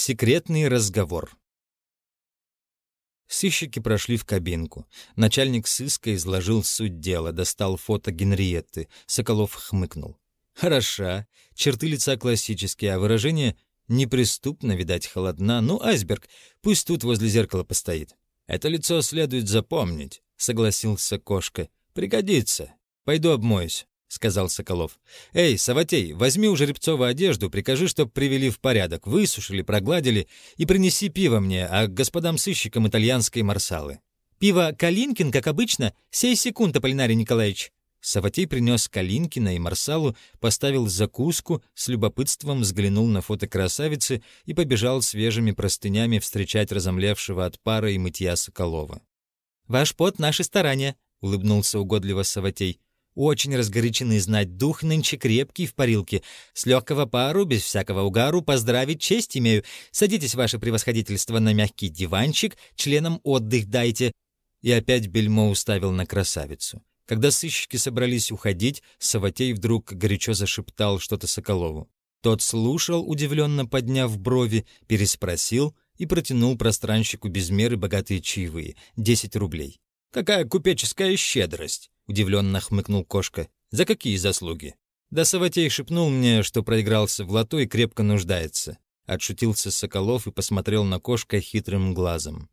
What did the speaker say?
Секретный разговор. Сыщики прошли в кабинку. Начальник сыска изложил суть дела, достал фото Генриетты. Соколов хмыкнул. «Хороша. Черты лица классические, а выражение неприступно, видать, холодна. Ну, айсберг, пусть тут возле зеркала постоит». «Это лицо следует запомнить», — согласился Кошка. «Пригодится. Пойду обмоюсь». — сказал Соколов. «Эй, Саватей, возьми у Жеребцова одежду, прикажи, чтоб привели в порядок, высушили, прогладили и принеси пиво мне, а господам сыщикам итальянской марсалы». «Пиво Калинкин, как обычно, сей секунд, Аполлинарий Николаевич». Саватей принес Калинкина и Марсалу, поставил закуску, с любопытством взглянул на фото красавицы и побежал свежими простынями встречать разомлевшего от пара и мытья Соколова. «Ваш пот — наши старания», — улыбнулся угодливо Саватей. Очень разгорячены знать, дух нынче крепкий в парилке. С легкого пару, без всякого угару, поздравить честь имею. Садитесь, ваше превосходительство, на мягкий диванчик, членам отдых дайте». И опять бельмо уставил на красавицу. Когда сыщики собрались уходить, Саватей вдруг горячо зашептал что-то Соколову. Тот слушал, удивленно подняв брови, переспросил и протянул пространщику без меры богатые чаевые — десять рублей. «Какая купеческая щедрость!» — удивленно хмыкнул кошка. «За какие заслуги?» «Да Саватей шепнул мне, что проигрался в лото и крепко нуждается». Отшутился Соколов и посмотрел на кошка хитрым глазом.